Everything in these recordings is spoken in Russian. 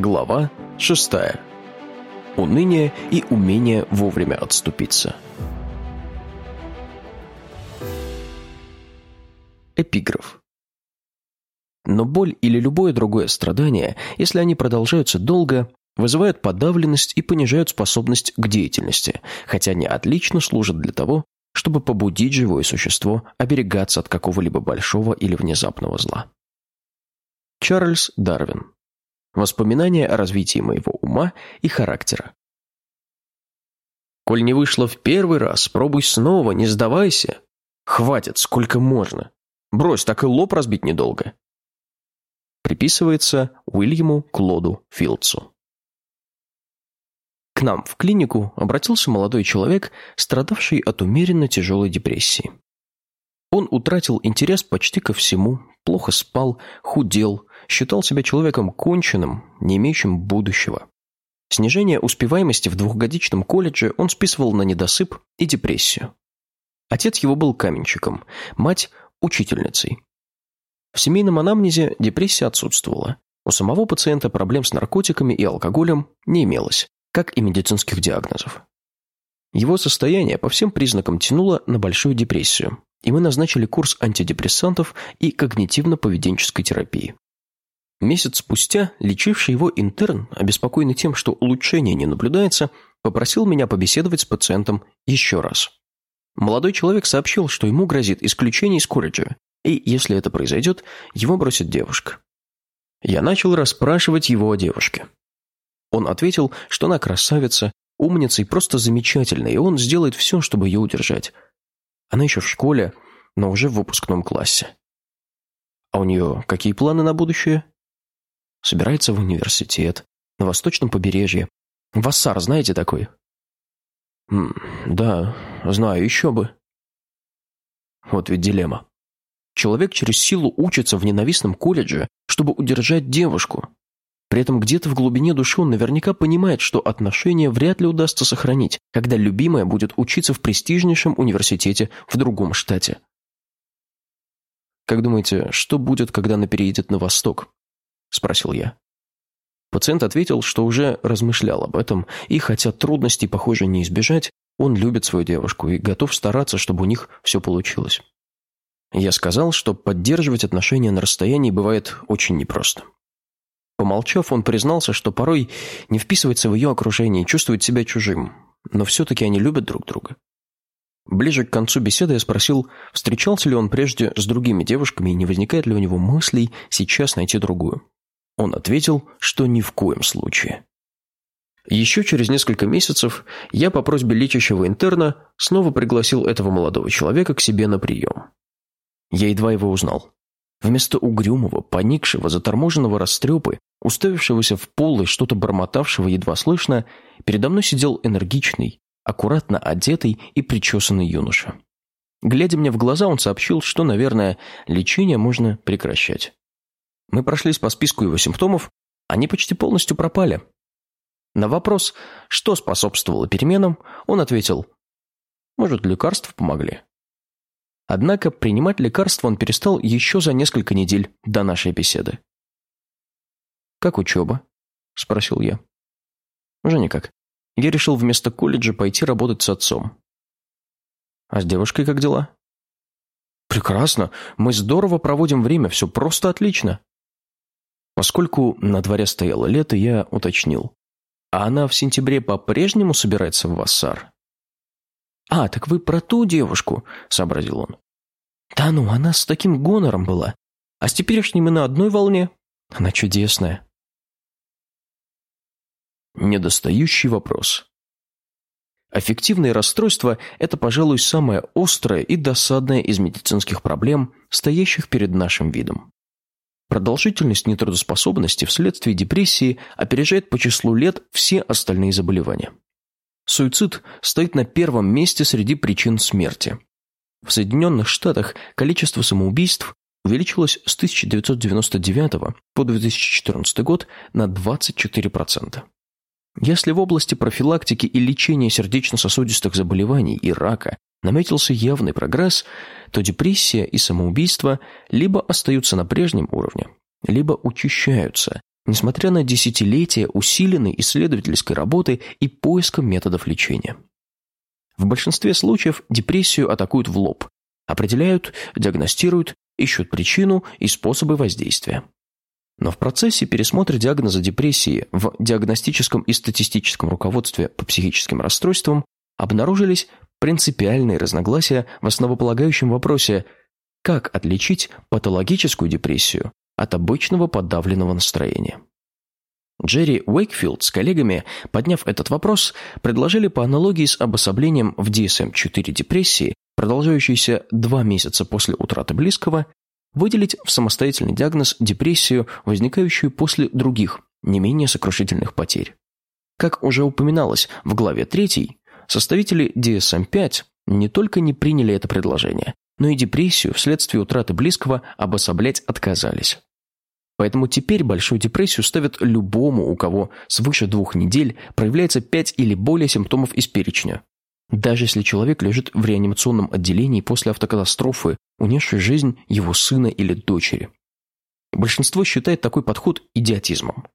Глава 6. Уныние и умение вовремя отступиться. Эпиграф. Но боль или любое другое страдание, если они продолжаются долго, вызывают подавленность и понижают способность к деятельности, хотя они отлично служат для того, чтобы побудить живое существо оберегаться от какого-либо большого или внезапного зла. Чарльз Дарвин Воспоминания о развитии моего ума и характера. Коль не вышло в первый раз, пробуй снова, не сдавайся. Хватит, сколько можно. Брось, так и лоб разбить недолго. Приписывается Уильяму Клоду Филдсу. К нам в клинику обратился молодой человек, страдавший от умеренно тяжелой депрессии. Он утратил интерес почти ко всему, плохо спал, худел, считал себя человеком конченным, не имеющим будущего. Снижение успеваемости в двухгодичном колледже он списывал на недосып и депрессию. Отец его был каменщиком, мать – учительницей. В семейном анамнезе депрессия отсутствовала. У самого пациента проблем с наркотиками и алкоголем не имелось, как и медицинских диагнозов. Его состояние по всем признакам тянуло на большую депрессию, и мы назначили курс антидепрессантов и когнитивно-поведенческой терапии. Месяц спустя лечивший его интерн, обеспокоенный тем, что улучшения не наблюдается, попросил меня побеседовать с пациентом еще раз. Молодой человек сообщил, что ему грозит исключение из колледжа, и, если это произойдет, его бросит девушка. Я начал расспрашивать его о девушке. Он ответил, что она красавица, умница и просто замечательная, и он сделает все, чтобы ее удержать. Она еще в школе, но уже в выпускном классе. А у нее какие планы на будущее? Собирается в университет, на восточном побережье. Вассар, знаете такой? да, знаю, еще бы. Вот ведь дилемма. Человек через силу учится в ненавистном колледже, чтобы удержать девушку. При этом где-то в глубине души он наверняка понимает, что отношения вряд ли удастся сохранить, когда любимая будет учиться в престижнейшем университете в другом штате. Как думаете, что будет, когда она переедет на восток? – спросил я. Пациент ответил, что уже размышлял об этом, и хотя трудностей, похоже, не избежать, он любит свою девушку и готов стараться, чтобы у них все получилось. Я сказал, что поддерживать отношения на расстоянии бывает очень непросто. Помолчав, он признался, что порой не вписывается в ее окружение и чувствует себя чужим, но все-таки они любят друг друга. Ближе к концу беседы я спросил, встречался ли он прежде с другими девушками и не возникает ли у него мыслей сейчас найти другую. Он ответил, что ни в коем случае. Еще через несколько месяцев я по просьбе лечащего интерна снова пригласил этого молодого человека к себе на прием. Я едва его узнал. Вместо угрюмого, поникшего, заторможенного растрепы, уставившегося в пол и что-то бормотавшего едва слышно, передо мной сидел энергичный, аккуратно одетый и причесанный юноша. Глядя мне в глаза, он сообщил, что, наверное, лечение можно прекращать. Мы прошлись по списку его симптомов, они почти полностью пропали. На вопрос, что способствовало переменам, он ответил, может, лекарства помогли. Однако принимать лекарства он перестал еще за несколько недель до нашей беседы. «Как учеба?» – спросил я. «Уже никак. Я решил вместо колледжа пойти работать с отцом». «А с девушкой как дела?» «Прекрасно. Мы здорово проводим время, все просто отлично». Поскольку на дворе стояло лето, я уточнил. А она в сентябре по-прежнему собирается в Вассар? «А, так вы про ту девушку», — сообразил он. «Да ну, она с таким гонором была. А с теперешней мы на одной волне. Она чудесная». Недостающий вопрос. Аффективные расстройства – это, пожалуй, самое острое и досадное из медицинских проблем, стоящих перед нашим видом. Продолжительность нетрудоспособности вследствие депрессии опережает по числу лет все остальные заболевания. Суицид стоит на первом месте среди причин смерти. В Соединенных Штатах количество самоубийств увеличилось с 1999 по 2014 год на 24%. Если в области профилактики и лечения сердечно-сосудистых заболеваний и рака наметился явный прогресс, то депрессия и самоубийство либо остаются на прежнем уровне, либо учащаются, несмотря на десятилетия усиленной исследовательской работы и поиска методов лечения. В большинстве случаев депрессию атакуют в лоб, определяют, диагностируют, ищут причину и способы воздействия. Но в процессе пересмотра диагноза депрессии в диагностическом и статистическом руководстве по психическим расстройствам обнаружились принципиальные разногласия в основополагающем вопросе «как отличить патологическую депрессию от обычного подавленного настроения?». Джерри Уэйкфилд с коллегами, подняв этот вопрос, предложили по аналогии с обособлением в DSM-4 депрессии, продолжающейся два месяца после утраты близкого, выделить в самостоятельный диагноз депрессию, возникающую после других, не менее сокрушительных потерь. Как уже упоминалось в главе 3, составители DSM-5 не только не приняли это предложение, но и депрессию вследствие утраты близкого обособлять отказались. Поэтому теперь большую депрессию ставят любому, у кого свыше двух недель проявляется пять или более симптомов из перечня, даже если человек лежит в реанимационном отделении после автокатастрофы, унесшей жизнь его сына или дочери. Большинство считает такой подход идиотизмом.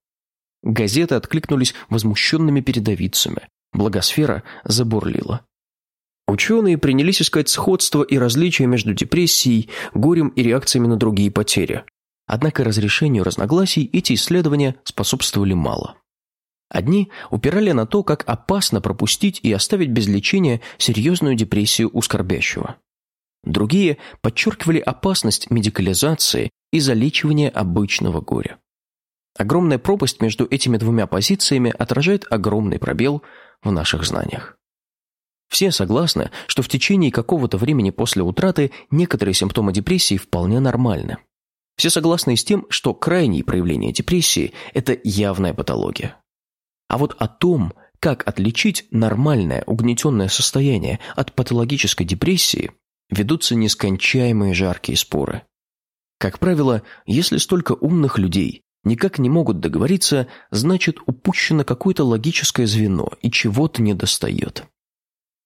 Газеты откликнулись возмущенными передовицами. Благосфера забурлила. Ученые принялись искать сходство и различия между депрессией, горем и реакциями на другие потери. Однако разрешению разногласий эти исследования способствовали мало. Одни упирали на то, как опасно пропустить и оставить без лечения серьезную депрессию у скорбящего. Другие подчеркивали опасность медикализации и залечивания обычного горя. Огромная пропасть между этими двумя позициями отражает огромный пробел в наших знаниях. Все согласны, что в течение какого-то времени после утраты некоторые симптомы депрессии вполне нормальны. Все согласны с тем, что крайние проявления депрессии – это явная патология. А вот о том, как отличить нормальное угнетенное состояние от патологической депрессии, ведутся нескончаемые жаркие споры. Как правило, если столько умных людей никак не могут договориться, значит упущено какое-то логическое звено и чего-то недостает.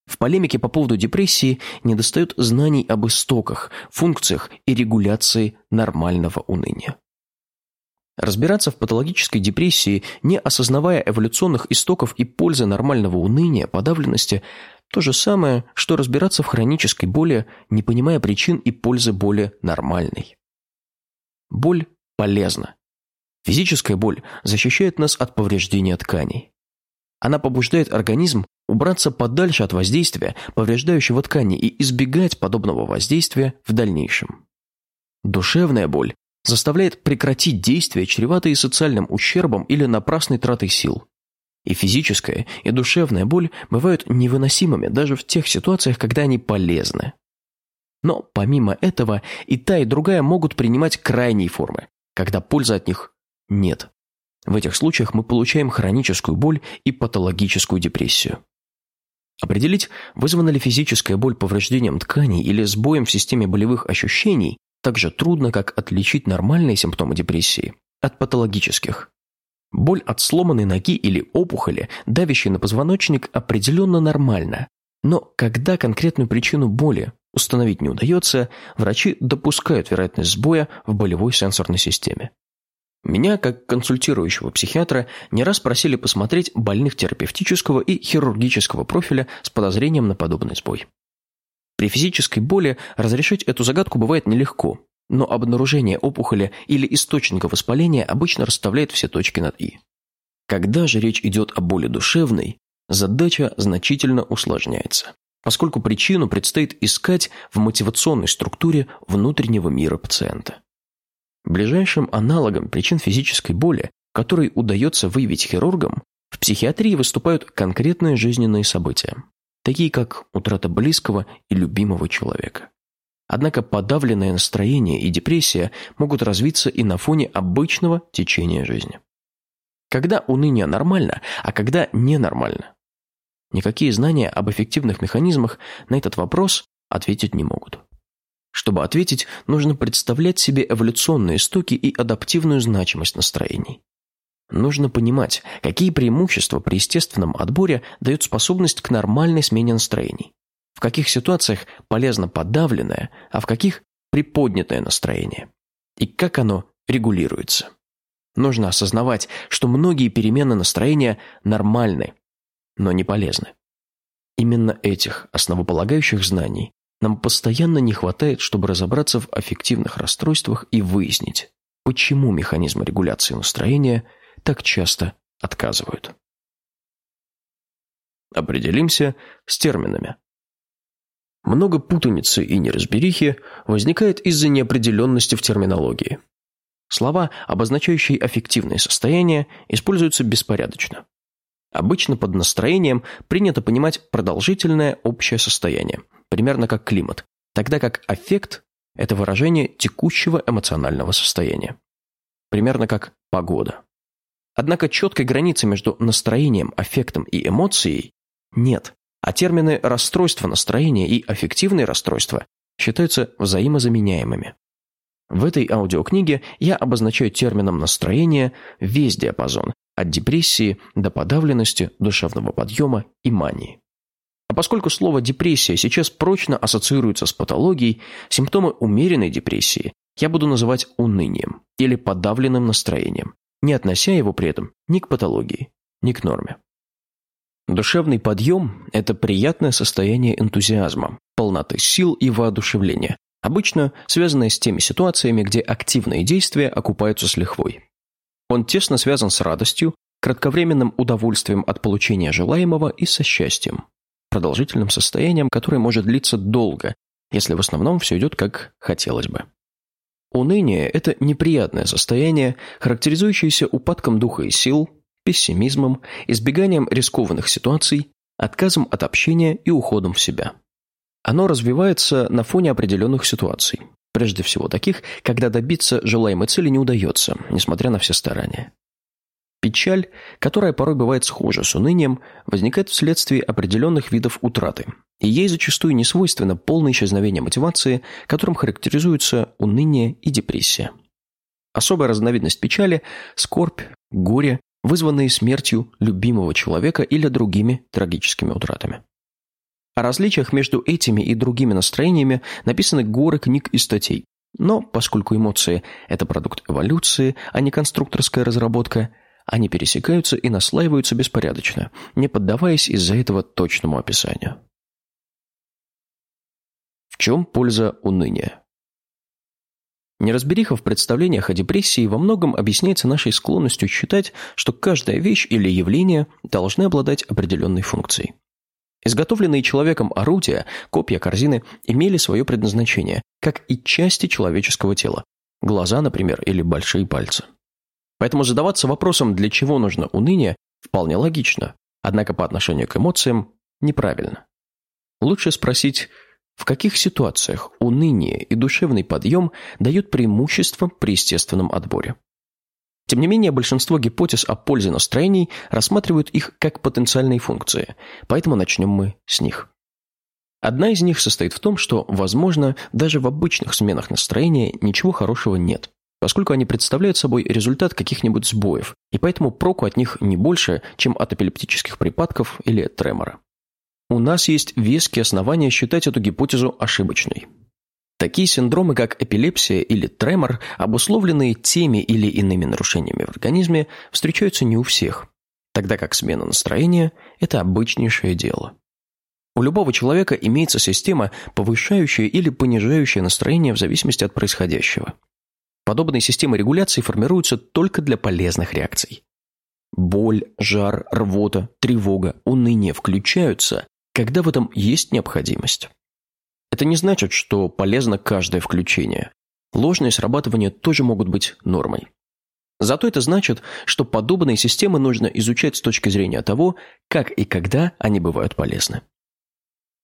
В полемике по поводу депрессии недостает знаний об истоках, функциях и регуляции нормального уныния. Разбираться в патологической депрессии, не осознавая эволюционных истоков и пользы нормального уныния, подавленности, то же самое, что разбираться в хронической боли, не понимая причин и пользы боли нормальной. Боль полезна. Физическая боль защищает нас от повреждения тканей. Она побуждает организм убраться подальше от воздействия, повреждающего ткани, и избегать подобного воздействия в дальнейшем. Душевная боль заставляет прекратить действия, чреватые социальным ущербом или напрасной тратой сил. И физическая, и душевная боль бывают невыносимыми даже в тех ситуациях, когда они полезны. Но помимо этого и та, и другая могут принимать крайние формы, когда пользы от них нет. В этих случаях мы получаем хроническую боль и патологическую депрессию. Определить, вызвана ли физическая боль повреждением тканей или сбоем в системе болевых ощущений, так же трудно, как отличить нормальные симптомы депрессии от патологических. Боль от сломанной ноги или опухоли, давящей на позвоночник, определенно нормальна. Но когда конкретную причину боли установить не удается, врачи допускают вероятность сбоя в болевой сенсорной системе. Меня, как консультирующего психиатра, не раз просили посмотреть больных терапевтического и хирургического профиля с подозрением на подобный сбой. При физической боли разрешить эту загадку бывает нелегко, но обнаружение опухоли или источника воспаления обычно расставляет все точки над «и». Когда же речь идет о боли душевной, задача значительно усложняется, поскольку причину предстоит искать в мотивационной структуре внутреннего мира пациента. Ближайшим аналогом причин физической боли, который удается выявить хирургам, в психиатрии выступают конкретные жизненные события такие как утрата близкого и любимого человека. Однако подавленное настроение и депрессия могут развиться и на фоне обычного течения жизни. Когда уныние нормально, а когда ненормально? Никакие знания об эффективных механизмах на этот вопрос ответить не могут. Чтобы ответить, нужно представлять себе эволюционные истоки и адаптивную значимость настроений. Нужно понимать, какие преимущества при естественном отборе дает способность к нормальной смене настроений. В каких ситуациях полезно подавленное, а в каких приподнятое настроение. И как оно регулируется. Нужно осознавать, что многие перемены настроения нормальны, но не полезны. Именно этих основополагающих знаний нам постоянно не хватает, чтобы разобраться в аффективных расстройствах и выяснить, почему механизмы регуляции настроения так часто отказывают. Определимся с терминами. Много путаницы и неразберихи возникает из-за неопределенности в терминологии. Слова, обозначающие аффективные состояния, используются беспорядочно. Обычно под настроением принято понимать продолжительное общее состояние, примерно как климат, тогда как аффект – это выражение текущего эмоционального состояния. Примерно как погода. Однако четкой границы между настроением, аффектом и эмоцией нет, а термины «расстройство настроения» и «аффективные расстройства» считаются взаимозаменяемыми. В этой аудиокниге я обозначаю термином настроения весь диапазон, от депрессии до подавленности, душевного подъема и мании. Поскольку слово «депрессия» сейчас прочно ассоциируется с патологией, симптомы умеренной депрессии я буду называть унынием или подавленным настроением, не относя его при этом ни к патологии, ни к норме. Душевный подъем – это приятное состояние энтузиазма, полноты сил и воодушевления, обычно связанное с теми ситуациями, где активные действия окупаются с лихвой. Он тесно связан с радостью, кратковременным удовольствием от получения желаемого и со счастьем, продолжительным состоянием, которое может длиться долго, если в основном все идет как хотелось бы. Уныние – это неприятное состояние, характеризующееся упадком духа и сил, пессимизмом, избеганием рискованных ситуаций, отказом от общения и уходом в себя. Оно развивается на фоне определенных ситуаций, прежде всего таких, когда добиться желаемой цели не удается, несмотря на все старания. Печаль, которая порой бывает схожа с унынием, возникает вследствие определенных видов утраты, и ей зачастую не свойственно полное исчезновение мотивации, которым характеризуются уныние и депрессия. Особая разновидность печали – скорбь, горе, вызванные смертью любимого человека или другими трагическими утратами. О различиях между этими и другими настроениями написаны горы книг и статей. Но поскольку эмоции – это продукт эволюции, а не конструкторская разработка, они пересекаются и наслаиваются беспорядочно, не поддаваясь из-за этого точному описанию. В чем польза уныния? Неразбериха в представлениях о депрессии во многом объясняется нашей склонностью считать, что каждая вещь или явление должны обладать определенной функцией. Изготовленные человеком орудия, копья, корзины имели свое предназначение, как и части человеческого тела. Глаза, например, или большие пальцы. Поэтому задаваться вопросом, для чего нужно уныние, вполне логично, однако по отношению к эмоциям неправильно. Лучше спросить, в каких ситуациях уныние и душевный подъем дают преимущество при естественном отборе? Тем не менее, большинство гипотез о пользе настроений рассматривают их как потенциальные функции, поэтому начнем мы с них. Одна из них состоит в том, что, возможно, даже в обычных сменах настроения ничего хорошего нет, поскольку они представляют собой результат каких-нибудь сбоев, и поэтому проку от них не больше, чем от эпилептических припадков или тремора. У нас есть веские основания считать эту гипотезу ошибочной. Такие синдромы, как эпилепсия или тремор, обусловленные теми или иными нарушениями в организме, встречаются не у всех, тогда как смена настроения – это обычнейшее дело. У любого человека имеется система, повышающая или понижающая настроение в зависимости от происходящего. Подобные системы регуляции формируются только для полезных реакций. Боль, жар, рвота, тревога, уныние включаются, когда в этом есть необходимость. Это не значит, что полезно каждое включение. Ложные срабатывания тоже могут быть нормой. Зато это значит, что подобные системы нужно изучать с точки зрения того, как и когда они бывают полезны.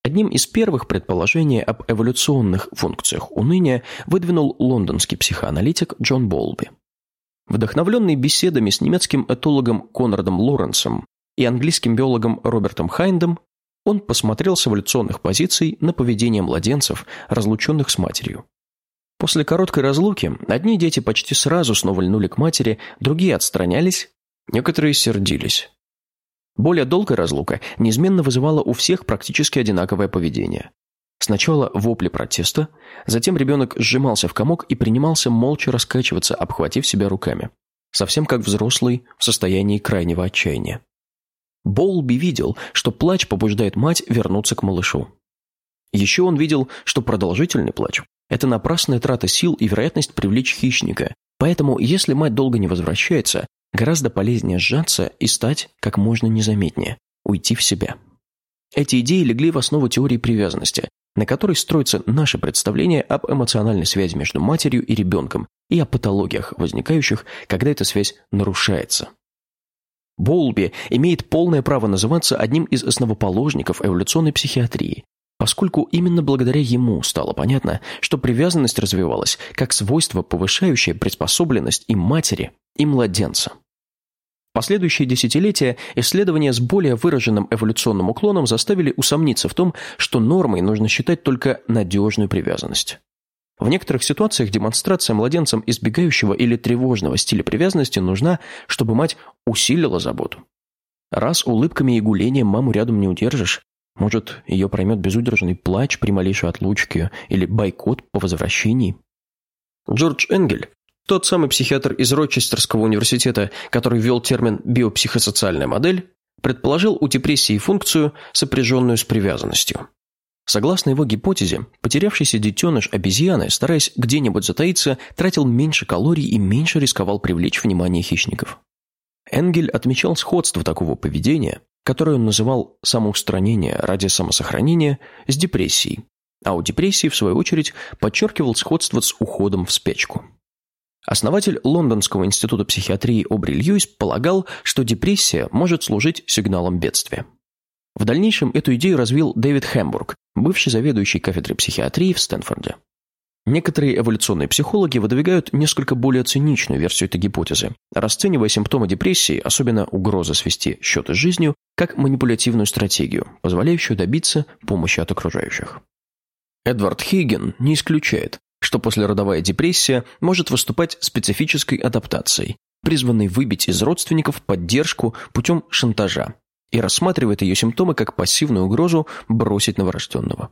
Одним из первых предположений об эволюционных функциях уныния выдвинул лондонский психоаналитик Джон Болби. Вдохновленный беседами с немецким этологом Конрадом Лоренсом и английским биологом Робертом Хайндом, он посмотрел с эволюционных позиций на поведение младенцев, разлученных с матерью. После короткой разлуки одни дети почти сразу снова льнули к матери, другие отстранялись, некоторые сердились. Более долгая разлука неизменно вызывала у всех практически одинаковое поведение. Сначала вопли протеста, затем ребенок сжимался в комок и принимался молча раскачиваться, обхватив себя руками. совсем как взрослый в состоянии крайнего отчаяния. Болби видел, что плач побуждает мать вернуться к малышу. Еще он видел, что продолжительный плач – это напрасная трата сил и вероятность привлечь хищника, поэтому если мать долго не возвращается, гораздо полезнее сжаться и стать как можно незаметнее, уйти в себя. Эти идеи легли в основу теории привязанности, на которой строится наше представление об эмоциональной связи между матерью и ребенком и о патологиях, возникающих, когда эта связь нарушается. Болби имеет полное право называться одним из основоположников эволюционной психиатрии, поскольку именно благодаря ему стало понятно, что привязанность развивалась как свойство, повышающее приспособленность и матери, и младенца. Последующие десятилетия исследования с более выраженным эволюционным уклоном заставили усомниться в том, что нормой нужно считать только надежную привязанность. В некоторых ситуациях демонстрация младенцам избегающего или тревожного стиля привязанности нужна, чтобы мать усилила заботу. Раз улыбками и гулением маму рядом не удержишь, может, ее проймет безудержный плач при малейшей отлучке или бойкот по возвращении. Джордж Энгель, тот самый психиатр из Рочестерского университета, который ввел термин «биопсихосоциальная модель», предположил у депрессии функцию, сопряженную с привязанностью. Согласно его гипотезе, потерявшийся детеныш обезьяны, стараясь где-нибудь затаиться, тратил меньше калорий и меньше рисковал привлечь внимание хищников. Энгель отмечал сходство такого поведения, которое он называл самоустранение ради самосохранения, с депрессией, а у депрессии, в свою очередь, подчеркивал сходство с уходом в спячку. Основатель Лондонского института психиатрии Обри Льюис полагал, что депрессия может служить сигналом бедствия. В дальнейшем эту идею развил Дэвид Хэмбург, бывший заведующий кафедрой психиатрии в Стэнфорде. Некоторые эволюционные психологи выдвигают несколько более циничную версию этой гипотезы, расценивая симптомы депрессии, особенно угрозы свести счеты с жизнью, как манипулятивную стратегию, позволяющую добиться помощи от окружающих. Эдвард Хейген не исключает, что послеродовая депрессия может выступать специфической адаптацией, призванной выбить из родственников поддержку путем шантажа, и рассматривает ее симптомы как пассивную угрозу бросить новорожденного.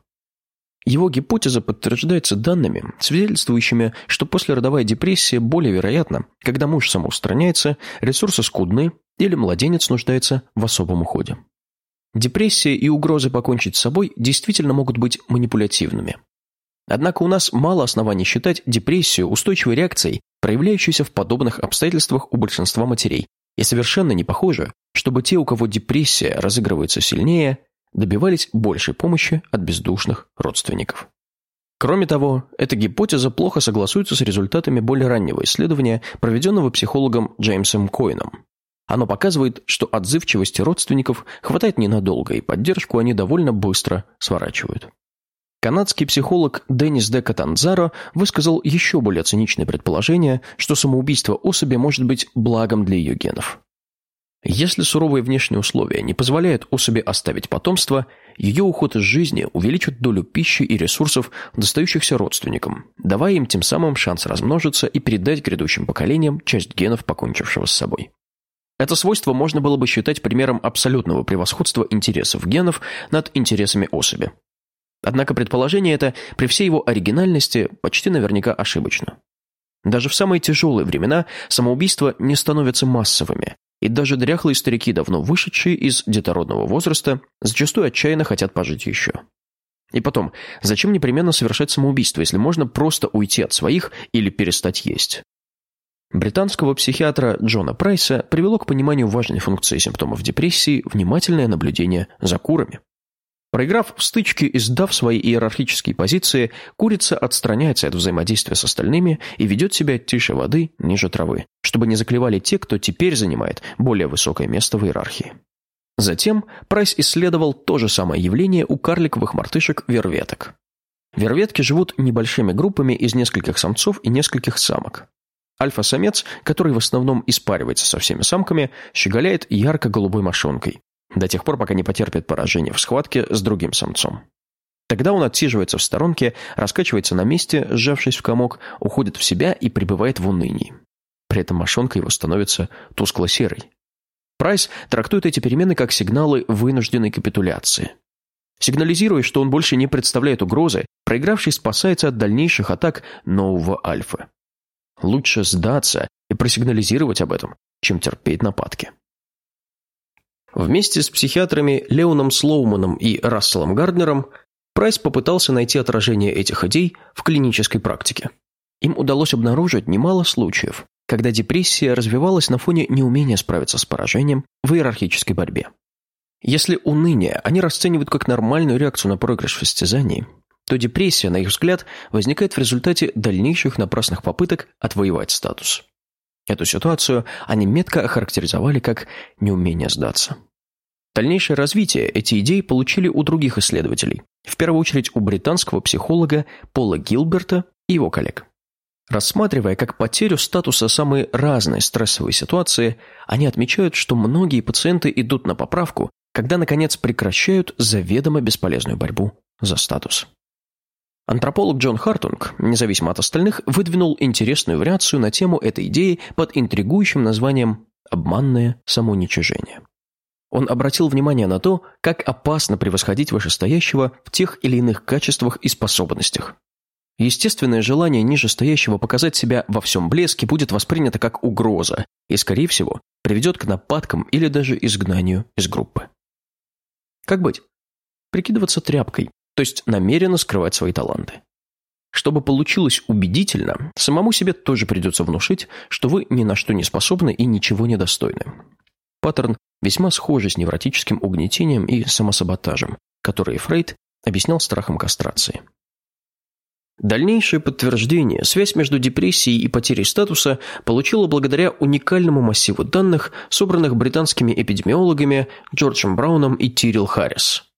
Его гипотеза подтверждается данными, свидетельствующими, что послеродовая депрессия более вероятна, когда муж самоустраняется, ресурсы скудны или младенец нуждается в особом уходе. Депрессия и угрозы покончить с собой действительно могут быть манипулятивными. Однако у нас мало оснований считать депрессию устойчивой реакцией, проявляющейся в подобных обстоятельствах у большинства матерей, и совершенно не похоже, чтобы те, у кого депрессия разыгрывается сильнее, добивались большей помощи от бездушных родственников. Кроме того, эта гипотеза плохо согласуется с результатами более раннего исследования, проведенного психологом Джеймсом Коином. Оно показывает, что отзывчивости родственников хватает ненадолго, и поддержку они довольно быстро сворачивают. Канадский психолог Деннис Де Катанзаро высказал еще более циничное предположение, что самоубийство особи может быть благом для ее генов. Если суровые внешние условия не позволяют особи оставить потомство, ее уход из жизни увеличит долю пищи и ресурсов, достающихся родственникам, давая им тем самым шанс размножиться и передать грядущим поколениям часть генов, покончившего с собой. Это свойство можно было бы считать примером абсолютного превосходства интересов генов над интересами особи. Однако предположение это, при всей его оригинальности, почти наверняка ошибочно. Даже в самые тяжелые времена самоубийства не становятся массовыми, и даже дряхлые старики, давно вышедшие из детородного возраста, зачастую отчаянно хотят пожить еще. И потом, зачем непременно совершать самоубийство, если можно просто уйти от своих или перестать есть? Британского психиатра Джона Прайса привело к пониманию важной функции симптомов депрессии внимательное наблюдение за курами. Проиграв в стычке и сдав свои иерархические позиции, курица отстраняется от взаимодействия с остальными и ведет себя тише воды, ниже травы, чтобы не заклевали те, кто теперь занимает более высокое место в иерархии. Затем Прайс исследовал то же самое явление у карликовых мартышек-верветок. Верветки живут небольшими группами из нескольких самцов и нескольких самок. Альфа-самец, который в основном испаривается со всеми самками, щеголяет ярко-голубой мошонкой, до тех пор, пока не потерпит поражение в схватке с другим самцом. Тогда он отсиживается в сторонке, раскачивается на месте, сжавшись в комок, уходит в себя и пребывает в унынии. При этом мошонка его становится тускло-серой. Прайс трактует эти перемены как сигналы вынужденной капитуляции. Сигнализируя, что он больше не представляет угрозы, проигравший спасается от дальнейших атак нового альфа. Лучше сдаться и просигнализировать об этом, чем терпеть нападки. Вместе с психиатрами Леоном Слоуманом и Расселом Гарднером Прайс попытался найти отражение этих идей в клинической практике. Им удалось обнаружить немало случаев, когда депрессия развивалась на фоне неумения справиться с поражением в иерархической борьбе. Если уныние они расценивают как нормальную реакцию на проигрыш в состязании, то депрессия, на их взгляд, возникает в результате дальнейших напрасных попыток отвоевать статус. Эту ситуацию они метко охарактеризовали как «неумение сдаться». Дальнейшее развитие эти идеи получили у других исследователей, в первую очередь у британского психолога Пола Гилберта и его коллег. Рассматривая как потерю статуса самые разные стрессовые ситуации, они отмечают, что многие пациенты идут на поправку, когда, наконец, прекращают заведомо бесполезную борьбу за статус. Антрополог Джон Хартунг, независимо от остальных, выдвинул интересную вариацию на тему этой идеи под интригующим названием «обманное самоуничижение». Он обратил внимание на то, как опасно превосходить вышестоящего в тех или иных качествах и способностях. Естественное желание нижестоящего показать себя во всем блеске будет воспринято как угроза и, скорее всего, приведет к нападкам или даже изгнанию из группы. Как быть? Прикидываться тряпкой, то есть намеренно скрывать свои таланты. Чтобы получилось убедительно, самому себе тоже придется внушить, что вы ни на что не способны и ничего не достойны. Паттерн весьма схожий с невротическим угнетением и самосаботажем, которые Фрейд объяснял страхом кастрации. Дальнейшее подтверждение, связь между депрессией и потерей статуса получила благодаря уникальному массиву данных, собранных британскими эпидемиологами Джорджем Брауном и Тирил Харрис.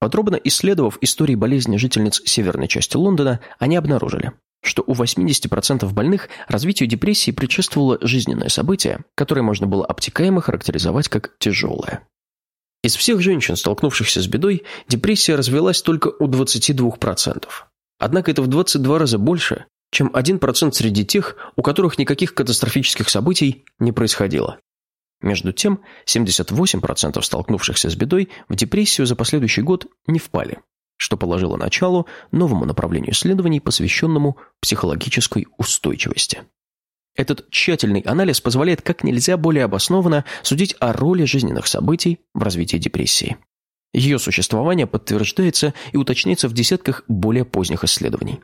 Подробно исследовав истории болезни жительниц северной части Лондона, они обнаружили, что у 80% больных развитию депрессии предшествовало жизненное событие, которое можно было обтекаемо характеризовать как тяжелое. Из всех женщин, столкнувшихся с бедой, депрессия развелась только у 22%. Однако это в 22 раза больше, чем 1% среди тех, у которых никаких катастрофических событий не происходило. Между тем, 78% столкнувшихся с бедой в депрессию за последующий год не впали, что положило начало новому направлению исследований, посвященному психологической устойчивости. Этот тщательный анализ позволяет как нельзя более обоснованно судить о роли жизненных событий в развитии депрессии. Ее существование подтверждается и уточняется в десятках более поздних исследований.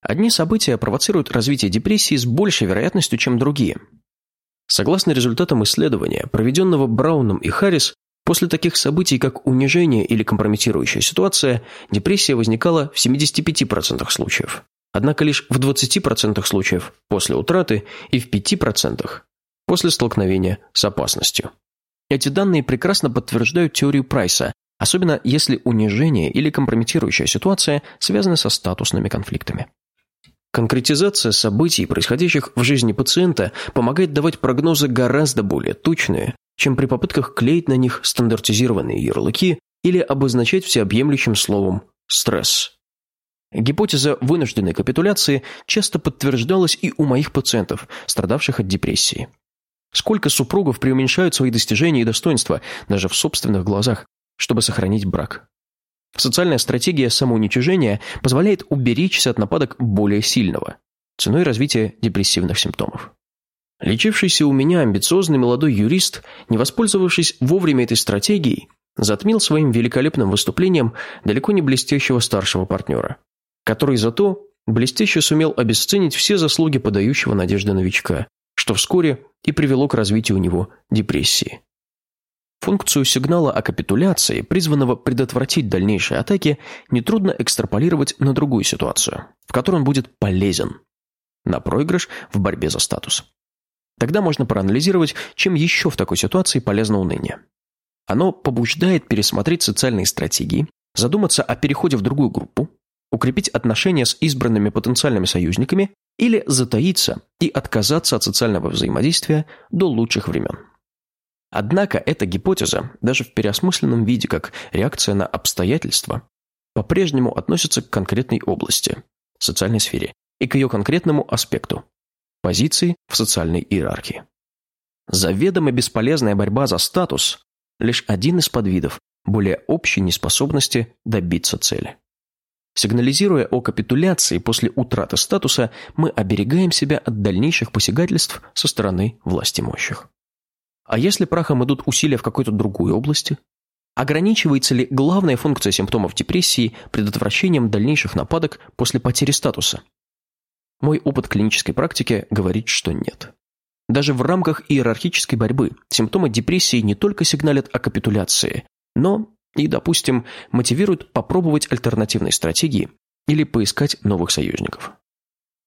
Одни события провоцируют развитие депрессии с большей вероятностью, чем другие, Согласно результатам исследования, проведенного Брауном и Харрис, после таких событий, как унижение или компрометирующая ситуация, депрессия возникала в 75% случаев. Однако лишь в 20% случаев после утраты и в 5% после столкновения с опасностью. Эти данные прекрасно подтверждают теорию Прайса, особенно если унижение или компрометирующая ситуация связаны со статусными конфликтами. Конкретизация событий, происходящих в жизни пациента, помогает давать прогнозы гораздо более точные, чем при попытках клеить на них стандартизированные ярлыки или обозначать всеобъемлющим словом «стресс». Гипотеза вынужденной капитуляции часто подтверждалась и у моих пациентов, страдавших от депрессии. Сколько супругов преуменьшают свои достижения и достоинства даже в собственных глазах, чтобы сохранить брак. Социальная стратегия самоуничижения позволяет уберечься от нападок более сильного, ценой развития депрессивных симптомов. Лечившийся у меня амбициозный молодой юрист, не воспользовавшись вовремя этой стратегией, затмил своим великолепным выступлением далеко не блестящего старшего партнера, который зато блестяще сумел обесценить все заслуги подающего надежды новичка, что вскоре и привело к развитию у него депрессии. Функцию сигнала о капитуляции, призванного предотвратить дальнейшие атаки, нетрудно экстраполировать на другую ситуацию, в которой он будет полезен. На проигрыш в борьбе за статус. Тогда можно проанализировать, чем еще в такой ситуации полезно уныние. Оно побуждает пересмотреть социальные стратегии, задуматься о переходе в другую группу, укрепить отношения с избранными потенциальными союзниками или затаиться и отказаться от социального взаимодействия до лучших времен. Однако эта гипотеза, даже в переосмысленном виде как реакция на обстоятельства, по-прежнему относится к конкретной области – социальной сфере, и к ее конкретному аспекту – позиции в социальной иерархии. Заведомо бесполезная борьба за статус – лишь один из подвидов более общей неспособности добиться цели. Сигнализируя о капитуляции после утраты статуса, мы оберегаем себя от дальнейших посягательств со стороны власти мощных. А если прахом идут усилия в какой-то другой области? Ограничивается ли главная функция симптомов депрессии предотвращением дальнейших нападок после потери статуса? Мой опыт клинической практики говорит, что нет. Даже в рамках иерархической борьбы симптомы депрессии не только сигналят о капитуляции, но и, допустим, мотивируют попробовать альтернативные стратегии или поискать новых союзников.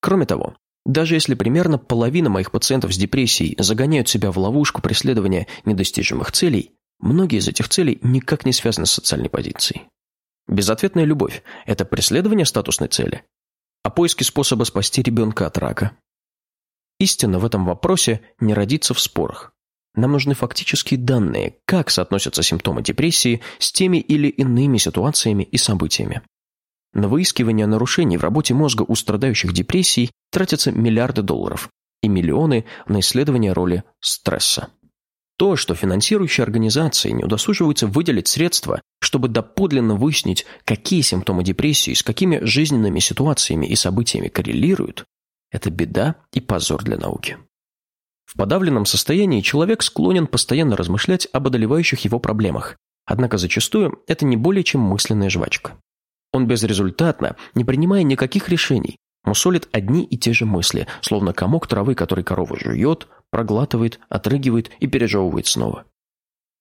Кроме того, даже если примерно половина моих пациентов с депрессией загоняют себя в ловушку преследования недостижимых целей, многие из этих целей никак не связаны с социальной позицией. Безответная любовь – это преследование статусной цели, а поиски способа спасти ребенка от рака. Истина в этом вопросе не родится в спорах. Нам нужны фактические данные, как соотносятся симптомы депрессии с теми или иными ситуациями и событиями. На выискивание нарушений в работе мозга у страдающих депрессией тратятся миллиарды долларов и миллионы на исследование роли стресса. То, что финансирующие организации не удосуживаются выделить средства, чтобы доподлинно выяснить, какие симптомы депрессии с какими жизненными ситуациями и событиями коррелируют, это беда и позор для науки. В подавленном состоянии человек склонен постоянно размышлять об одолевающих его проблемах, однако зачастую это не более чем мысленная жвачка. Он безрезультатно, не принимая никаких решений, мусолит одни и те же мысли, словно комок травы, который корова жует, проглатывает, отрыгивает и пережевывает снова.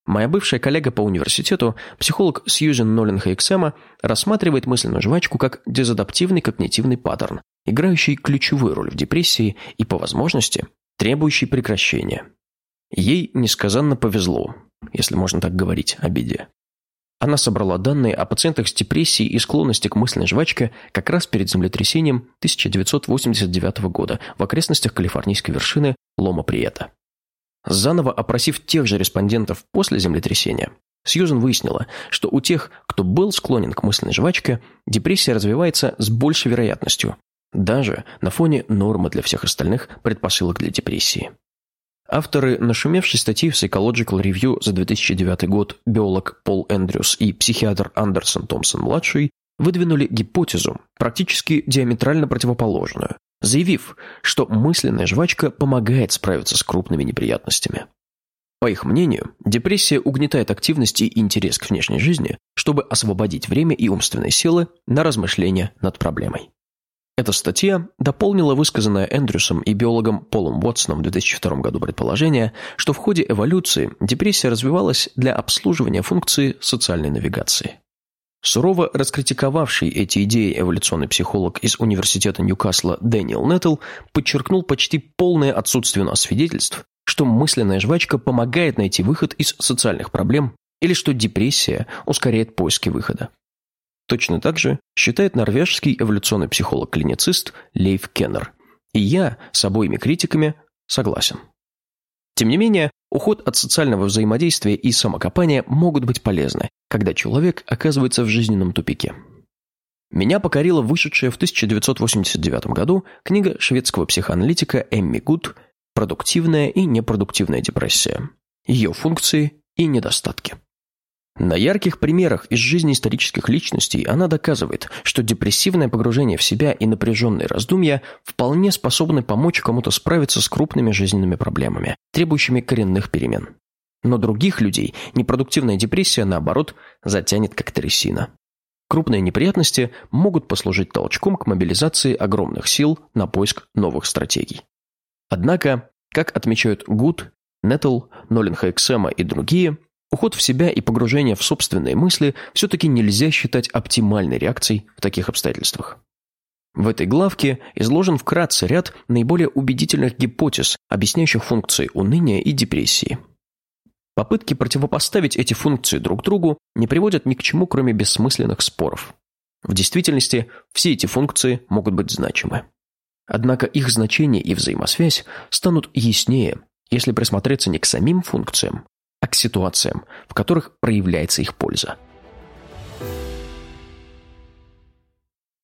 Моя бывшая коллега по университету, психолог Сьюзен Нолин Хейксема, рассматривает мысленную жвачку как дезадаптивный когнитивный паттерн, играющий ключевую роль в депрессии и, по возможности, требующий прекращения. Ей несказанно повезло, если можно так говорить о беде. Она собрала данные о пациентах с депрессией и склонности к мысленной жвачке как раз перед землетрясением 1989 года в окрестностях калифорнийской вершины Лома-Приета. Заново опросив тех же респондентов после землетрясения, Сьюзен выяснила, что у тех, кто был склонен к мысленной жвачке, депрессия развивается с большей вероятностью, даже на фоне нормы для всех остальных предпосылок для депрессии. Авторы нашумевшей статьи в Psychological Review за 2009 год биолог Пол Эндрюс и психиатр Андерсон Томпсон-младший выдвинули гипотезу, практически диаметрально противоположную, заявив, что мысленная жвачка помогает справиться с крупными неприятностями. По их мнению, депрессия угнетает активность и интерес к внешней жизни, чтобы освободить время и умственные силы на размышления над проблемой. Эта статья дополнила высказанное Эндрюсом и биологом Полом Уотсоном в 2002 году предположение, что в ходе эволюции депрессия развивалась для обслуживания функции социальной навигации. Сурово раскритиковавший эти идеи эволюционный психолог из университета Ньюкасла Дэниел Неттл подчеркнул почти полное отсутствие у нас свидетельств, что мысленная жвачка помогает найти выход из социальных проблем или что депрессия ускоряет поиски выхода. Точно так же считает норвежский эволюционный психолог-клиницист Лейф Кеннер. И я с обоими критиками согласен. Тем не менее, уход от социального взаимодействия и самокопания могут быть полезны, когда человек оказывается в жизненном тупике. Меня покорила вышедшая в 1989 году книга шведского психоаналитика Эмми Гуд «Продуктивная и непродуктивная депрессия. Ее функции и недостатки». На ярких примерах из жизни исторических личностей она доказывает, что депрессивное погружение в себя и напряженные раздумья вполне способны помочь кому-то справиться с крупными жизненными проблемами, требующими коренных перемен. Но других людей непродуктивная депрессия, наоборот, затянет как трясина. Крупные неприятности могут послужить толчком к мобилизации огромных сил на поиск новых стратегий. Однако, как отмечают Гуд, Неттл, Нолин Хайксема и другие, Уход в себя и погружение в собственные мысли все-таки нельзя считать оптимальной реакцией в таких обстоятельствах. В этой главке изложен вкратце ряд наиболее убедительных гипотез, объясняющих функции уныния и депрессии. Попытки противопоставить эти функции друг другу не приводят ни к чему, кроме бессмысленных споров. В действительности, все эти функции могут быть значимы. Однако их значение и взаимосвязь станут яснее, если присмотреться не к самим функциям, а к ситуациям, в которых проявляется их польза.